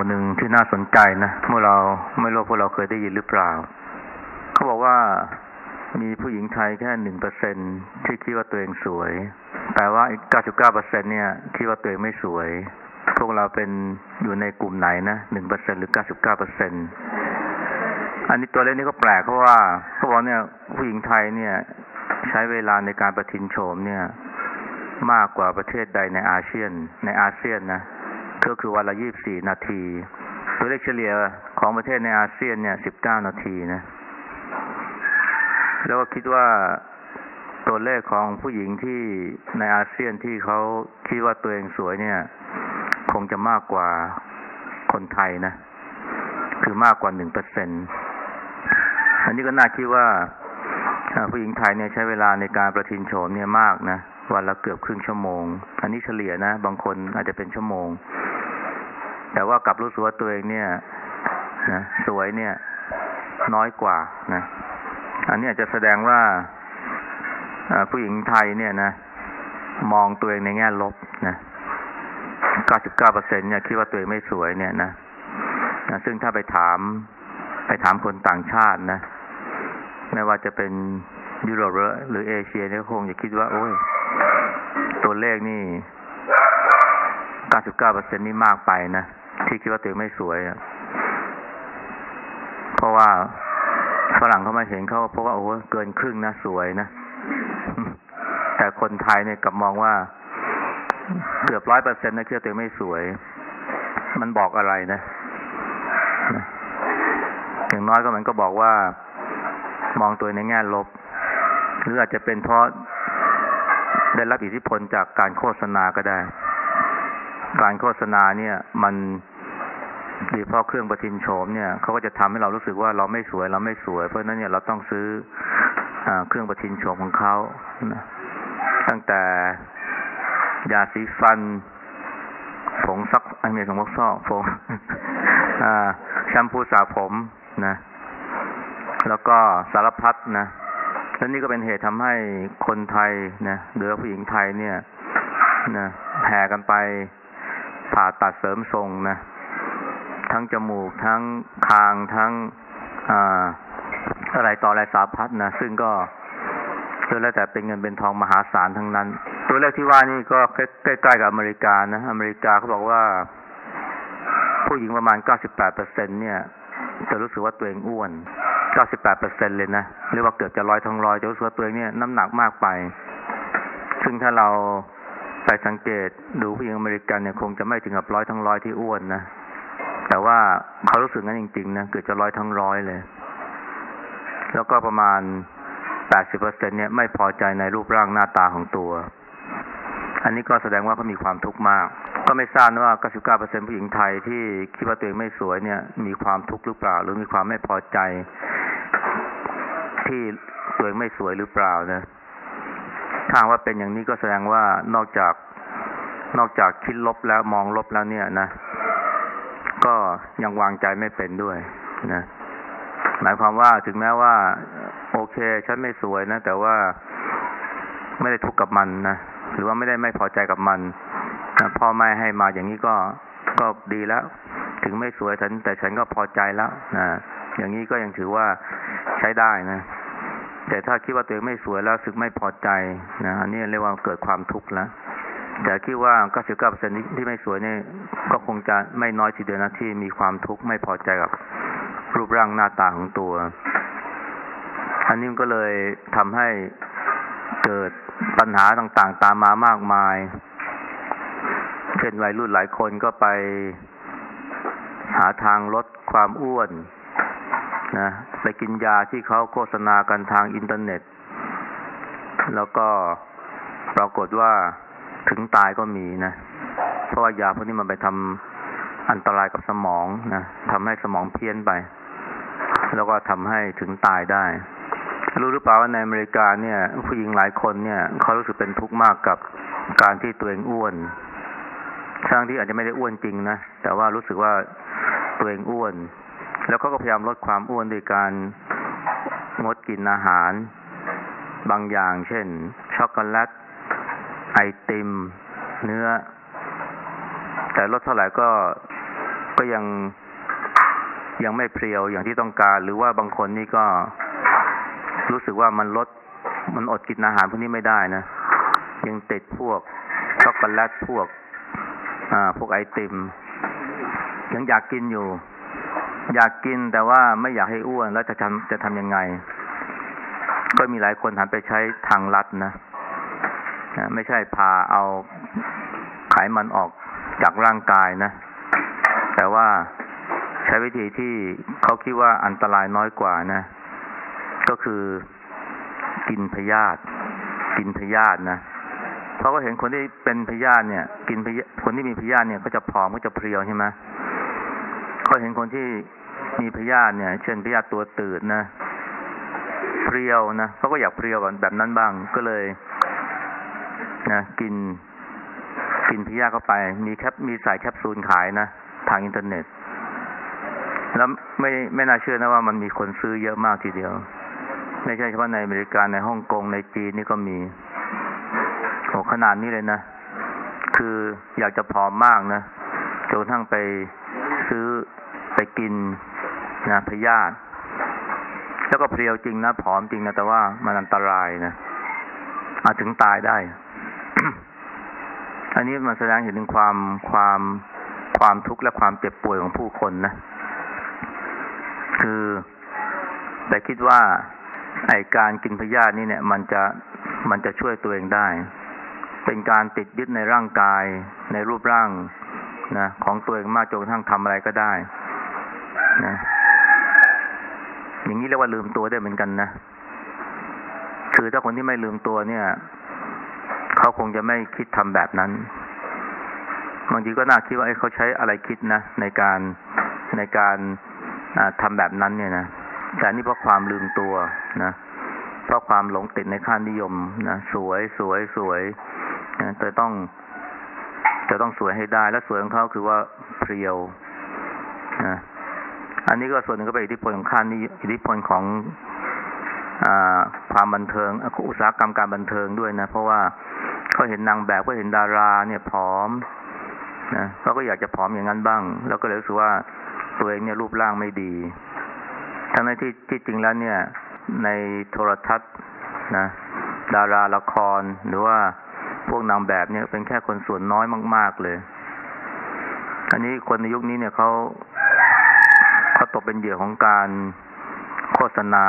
มีข้อมูลหนึ่งที่น่าสนใจนะเมื่อเราไม่รู้พวกเราเคยได้ยินหรือเปล่า เขาบอกว่ามีผู้หญิงไทยแค่หนึ่งเปอร์เซ็นที่คิดว่าตัวเองสวย แต่ว่าอีกเก้าสิบเก้าเปอร์เซ็นเนี่ยคิดว่าตัวเองไม่สวย พวกเราเป็นอยู่ในกลุ่มไหนนะหนึ่งเปอร์เซ็นหรือเก้าสิบเก้าเปอร์เซ็นอันนี้ตัวเลขนี้ก็แปลกเพราะว่าเขาบอกเนี่ยผู้หญิงไทยเนี่ยใช้เวลาในการประทินโฉมเนี่ย มากกว่าประเทศใดในอาเซียน ในอาเซียนนะ ก็คือวันละยี่สิบสี่นาที ตัวเลขเฉลี่ยของประเทศในอาเซียนเนี่ยสิบเก้านาทีนะ แล้วก็คิดว่าตัวเลขของผู้หญิงที่ในอาเซียนที่เขาคิดว่าตัวเองสวยเนี่ย คงจะมากกว่าคนไทยนะ คือมากกว่าหนึ่งเปอร์เซ็นอันนี้ก็น่าคิดว่าผู้หญิงไทยเนี่ยใช้เวลาในการประทินโฉมเนี่ยมากนะ วันละเกือบครึ่งชั่วโมง อันนี้เฉลี่ยนะ บางคนอาจจะเป็นชั่วโมง แต่ว่ากลับรู้สึกว่าตัวเองเนี่ยนะสวยเนี่ย น้อยกว่านะ อันนี้อาจจะแสดงว่าผู้หญิงไทยเนี่ยนะ มองตัวเองในแง่ลบนะ 99%เนี่ยคิดว่าตัวเองไม่สวยเนี่ยนะนะซึ่งถ้าไปถาม ไปถามคนต่างชาตินะ ไม่ว่าจะเป็นยุโรปหรือเอเชียเนี่ยคงจะคิดว่า โอ้ย ตัวเลขนี่99%นี่มากไปนะที่คิดว่าตัวไม่สวยอะเพราะว่าฝรั่งเขามาเห็นเขาเพราะว่าโอ้เกินครึ่งนะสวยนะ แต่คนไทยเนี่ยกลับมองว่าเกือบร้อยเปอร์เซ็นต์นะคิดว่าตัวไม่สวย มันบอกอะไรนะอย่างน้อยก็มันก็บอกว่ามองตัวในแง่ลบ หรืออาจจะเป็นเพราะ ได้รับอิทธิพลจากการโฆษณาก็ได้ การโฆษณาเนี่ย มันดีเพราะเครื่องประทินโฉมเนี่ยเขาก็จะทำให้เรารู้สึกว่าเราไม่สวยเราไม่สวย เพราะนั้นเนี่ยเราต้องซื้ออเครื่องประทินโฉมของเขาตั้งแต่ยาสีฟันผงซักไอเมสงพวกซอกผงแชมพูสระผมนะ แล้วก็สารพัดนะ และนี่ก็เป็นเหตุทำให้คนไทยนะหรือผู้หญิงไทยเนี่ยนะแห่กันไปผ่าตัดเสริมทรงนะ ทั้งจมูก ทั้งคางทั้งอ่าอะไรต่ออะไรสาพัดนะซึ่งก็ก็แล้วแต่เป็นเงินเป็นทองมหาศาลทั้งนั้น ตัวเลขที่ว่านี่ก็ใกล้ๆกับอเมริกานะอเมริกาเขาบอกว่า ผู้หญิงประมาณ 98เปอร์เซ็นเนี่ย จะรู้สึกว่าตัวเองอ้วน 98เปอร์เซ็นเลยนะหรือว่าเกือบจะร้อยทั้งร้อยจะรู้สึกว่าตัวเองเนี่ยน้ำหนักมากไป ซึ่งถ้าเราไปสังเกตดูผู้หญิงอเมริกันเนี่ยคงจะไม่ถึงกับร้อยทั้งร้อยที่อ้วนนะแต่ว่าเขารู้สึกงั้นจริงๆนะเกือบจะร้อยทั้งร้อยเลย แล้วก็ประมาณ80เปอร์เซ็นเนี่ยไม่พอใจในรูปร่างหน้าตาของตัว อันนี้ก็แสดงว่าเขามีความทุกข์มาก ก็ไม่ทราบว่า99เปอร์เซ็นผู้หญิงไทยที่คิดว่าตัวเองไม่สวยเนี่ย มีความทุกข์หรือเปล่า หรือมีความไม่พอใจ ที่ตัวเองไม่สวยหรือเปล่านะถ้าว่าเป็นอย่างนี้ก็แสดงว่านอกจากนอกจากคิดลบแล้วมองลบแล้วเนี่ยนะ ก็ยังวางใจไม่เป็นด้วยนะหมายความว่าถึงแม้ว่า โอเค ฉันไม่สวยนะ แต่ว่าไม่ได้ทุกข์กับมันนะหรือว่าไม่ได้ไม่พอใจกับมันนะพ่อแม่ให้มาอย่างนี้ก็ก็ดีแล้ว ถึงไม่สวยฉันแต่ฉันก็พอใจแล้วนะอย่างนี้ก็ยังถือว่าใช้ได้นะ แต่ถ้าคิดว่าตัวเองไม่สวยแล้วสึกไม่พอใจนะอันนี้เรียกว่าเกิดความทุกข์แล้วแต่คิดว่า99%ที่ไม่สวยนี่ก็คงจะไม่น้อยทีเดียวนะที่มีความทุกข์ไม่พอใจกับรูปร่างหน้าตาของตัว อันนี้ก็เลยทำให้เกิดปัญหาต่างๆ ตามมามากมาย เช่นวัยรุ่นหลายคนก็ไปหาทางลดความอ้วน นะไปกินยาที่เขาโฆษณากันทางอินเทอร์เน็ต แล้วก็ปรากฏว่าถึงตายก็มีนะ เพราะว่ายาพวกนี้มันไปทำอันตรายกับสมองนะทำให้สมองเพี้ยนไป แล้วก็ทำให้ถึงตายได้ รู้หรือเปล่าว่าในอเมริกาเนี่ย ผู้หญิงหลายคนเนี่ยเขารู้สึกเป็นทุกข์มากกับการที่ตัวเองอ้วนทั้งที่อาจจะไม่ได้อ้วนจริงนะ แต่ว่ารู้สึกว่าตัวเองอ้วน แล้วเขาก็พยายามลดความอ้วนด้วยการงดกินอาหาร บางอย่าง เช่น ช็อกโกแลต ไอติม เนื้อ แต่ลดเท่าไหร่ก็ก็ยังยังไม่เพรียวอย่างที่ต้องการ หรือว่าบางคนนี่ก็รู้สึกว่ามันลดมันอดกินอาหารพวกนี้ไม่ได้นะ ยังติดพวกช็อกโกแลตพวก อ่า พวกไอติม ยังอยากกินอยู่ อยากกินแต่ว่าไม่อยากให้อ้วน แล้วจะทำจะทำยังไง ก็มีหลายคนหันไปใช้ทางลัดนะไม่ใช่พาเอาไขมันออกจากร่างกายนะ แต่ว่าใช้วิธีที่เขาคิดว่าอันตรายน้อยกว่านะ ก็คือกินพยาธิกินพยาธินะเพราะก็เห็นคนที่เป็นพยาธิเนี่ย กินพยาคนที่มีพยาธิเนี่ยก็จะผอมก็จะเพรียวใช่ไหม เขาเห็นคนที่มีพยาธิเนี่ย เช่นพยาธิตัวตืดนะเพรียวนะเขาก็อยากเพรียวแบบนั้นบ้างก็เลยนะกินกินพยาธิเข้าไป มีแคปมีใส่แคปซูลขายนะทางอินเทอร์เน็ต แล้วไม่ไม่น่าเชื่อนะว่ามันมีคนซื้อเยอะมากทีเดียว ไม่ใช่เฉพาะในอเมริกาในฮ่องกงในจีนนี่ก็มีโอ้ขนาดนี้เลยนะ คืออยากจะผอมมากนะจนทั่งไปซื้อ ไปกินนะพยาธิแล้วก็เพรียวจริงนะผอมจริงนะแต่ว่ามันอันตรายนะอาจถึงตายได้ อันนี้มันแสดงเห็นถึงความความความทุกข์และความเจ็บป่วยของผู้คนนะ คือแต่คิดว่าไอการกินพยาธินี่เนี่ย มันจะมันจะช่วยตัวเองได้ เป็นการติดยึดในร่างกายในรูปร่างนะของตัวเองมากจนกระทั่งทำอะไรก็ได้ นะ อย่างนี้เรียกว่าลืมตัวได้เหมือนกันนะ คือถ้าคนที่ไม่ลืมตัวเนี่ย เขาคงจะไม่คิดทำแบบนั้น บางทีก็น่าคิดว่าเขาใช้อะไรคิดนะในการในการทำแบบนั้นเนี่ยนะ แต่นี่เพราะความลืมตัวนะ เพราะความหลงติดในค่านิยมนะ สวยสวยสวยนะแต่ต้องจะต้องสวยให้ได้ และสวยของเขาคือว่าเพรียวนะ อันนี้ก็ส่วนหนึ่งก็เป็นอิทธิพลของค่านิอิทธิพลของอความบันเทิงอุตสาหกรรมการบันเทิงด้วยนะ เพราะว่าเขาเห็นนางแบบก็เห็นดาราเนี่ยผอมนะเขาก็อยากจะผอมอย่างนั้นบ้าง แล้วก็เลยรู้สึกว่าตัวเองเนี่ยรูปร่างไม่ดี ทั้งในที่ที่จริงแล้วเนี่ย ในโทรทัศน์นะ ดาราละครหรือว่าพวกนางแบบเนี่ยเป็นแค่คนส่วนน้อยมาก ๆเลย อันนี้คนในยุคนี้เนี่ยเขา เขาตกเป็นเหยื่อของการโฆษณา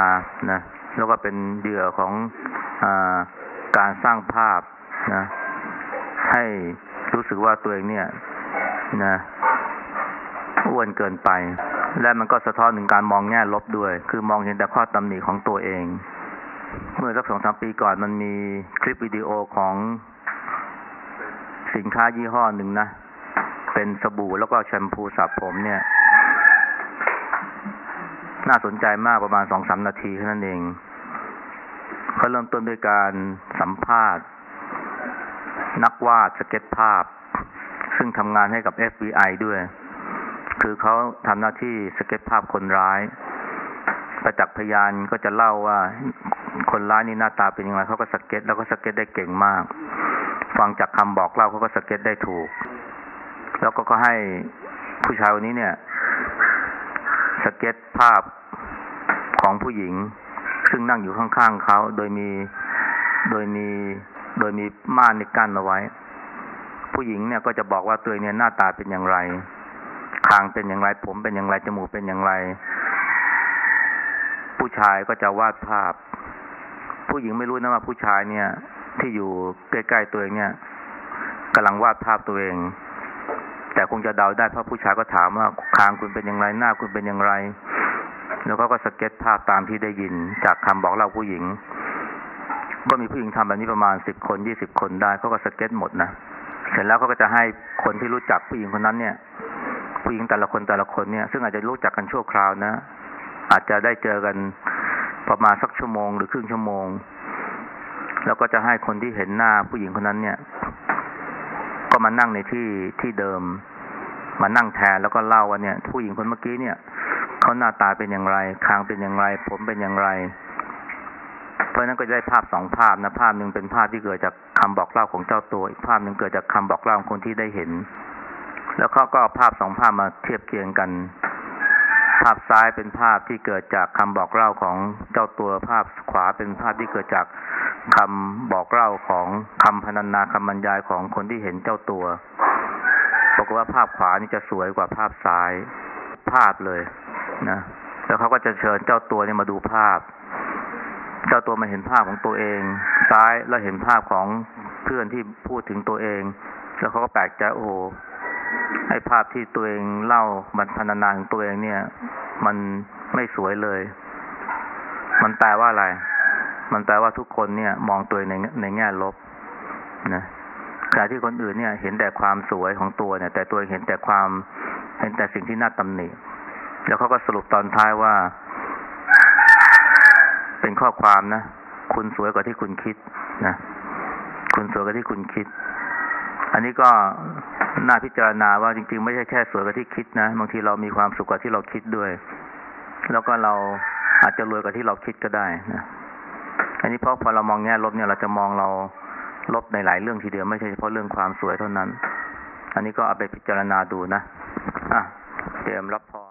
นะแล้วก็เป็นเหยื่อของอการสร้างภาพนะให้รู้สึกว่าตัวเองเนี่ยนะอ้วนเกินไป และมันก็สะท้อนถึงการมองแง่ลบด้วย คือมองเห็นแต่ข้อตำหนิของตัวเอง เมื่อสักสองสามปีก่อนมันมีคลิปวิดีโอของสินค้ายี่ห้อหนึ่งนะ เป็นสบู่แล้วก็แชมพูสระผมเนี่ย น่าสนใจมากประมาณสองสามนาทีเท่นั้นเอง เขาเริ่มต้นด้วยการสัมภาษณ์ นักวาดสเก็ตภาพ ซึ่งทำงานให้กับ FBI ด้วย คือเขาทำหน้าที่สเก็ตภาพคนร้าย ประจักษ์พยานก็จะเล่าว่าคนร้ายนี่หน้าตาเป็นยังไงเขาก็สเก็ต แล้วก็สเก็ตได้เก่งมาก ฟังจากคำบอกเล่าเขาก็สเก็ตได้ถูก แล้วก็ก็ให้ผู้ชายคนนี้เนี่ย สเก็ตภาพของผู้หญิง ซึ่งนั่งอยู่ข้างๆเขาโดยมีโดยมีโดยมีม่านในกั้นเอาไว้ ผู้หญิงเนี่ยก็จะบอกว่าตัวเนี่ยหน้าตาเป็นอย่างไรคางเป็นอย่างไร ผมเป็นอย่างไรจมูกเป็นอย่างไร ผู้ชายก็จะวาดภาพ ผู้หญิงไม่รู้นะว่าผู้ชายเนี่ย ที่อยู่ใกล้ๆตัวเองเนี่ยกำลังวาดภาพตัวเอง คงจะเดาได้เพราะผู้ชายก็ถามว่าคางคุณเป็นอย่างไรหน้าคุณเป็นอย่างไร แล้วก็ก็สเก็ตภาพตามที่ได้ยิน จากคำบอกเล่าผู้หญิง ก็มีผู้หญิงทำแบบนี้ประมาณสิบคนยี่สิบคนได้เขาก็สเก็ตหมดนะเสร็จแล้วเขาก็จะให้คนที่รู้จักผู้หญิงคนนั้นเนี่ย ผู้หญิงแต่ละคนแต่ละคนเนี่ย ซึ่งอาจจะรู้จักกันชั่วคราวนะ อาจจะได้เจอกันประมาณสักชั่วโมงหรือครึ่งชั่วโมง แล้วก็จะให้คนที่เห็นหน้าผู้หญิงคนนั้นเนี่ย ก็มานั่งในที่ที่เดิม มานั่งแทนแล้วก็เล่าว่าเนี่ย ผู้หญิงคนเมื่อกี้เนี่ยเขาหน้าตาเป็นอย่างไร คางเป็นอย่างไร ผมเป็นอย่างไร เพราะนั้นก็จะได้ภาพสองภาพนะภาพหนึ่งเป็นภาพที่เกิดจากคำบอกเล่าของเจ้าตัว อีกภาพหนึ่งเกิดจากคำบอกเล่าของคนที่ได้เห็น แล้วเขาก็ภาพสองภาพมาเทียบเคียงกัน ภาพซ้ายเป็นภาพที่เกิดจากคำบอกเล่าของเจ้าตัว ภาพขวาเป็นภาพที่เกิดจากคำบอกเล่าของคำพรรณนาคำบรรยายของคนที่เห็นเจ้าตัว บอกฏว่าภาพขวานี่จะสวยกว่าภาพซ้ายภาพเลยนะแล้วเขาก็จะเชิญเจ้าตัวนี่มาดูภาพ เจ้าตัวมาเห็นภาพของตัวเอง ซ้ายแล้วเห็นภาพของเพื่อนที่พูดถึงตัวเอง แล้วเขาก็แปลกใจโอ้โหไอ้ภาพที่ตัวเองเล่าบรรพรรณนาของตัวเองเนี่ย มันไม่สวยเลย มันแปลว่าอะไร มันแปลว่าทุกคนเนี่ย มองตัวเองในในแง่ลบนะ ขณะที่คนอื่นเนี่ย เห็นแต่ความสวยของตัวเนี่ย แต่ตัวเองเห็นแต่ความเห็นแต่สิ่งที่น่าตำหนิแล้วเขาก็สรุปตอนท้ายว่า เป็นข้อความนะคุณสวยกว่าที่คุณคิดนะคุณสวยกว่าที่คุณคิด อันนี้ก็น่าพิจารณาว่าจริง ๆ ไม่ใช่แค่สวยกว่าที่คิดนะบางทีเรามีความสุขกว่าที่เราคิดด้วย แล้วก็เราอาจจะรวยกว่าที่เราคิดก็ได้นะอันนี้เพราะพอเรามองแง่ลบเนี่ยเราจะมองเรา ลบในหลายเรื่องทีเดียวไม่ใช่เฉพาะเรื่องความสวยเท่านั้น อันนี้ก็เอาไปพิจารณาดูนะ อะ เตรียมรับพร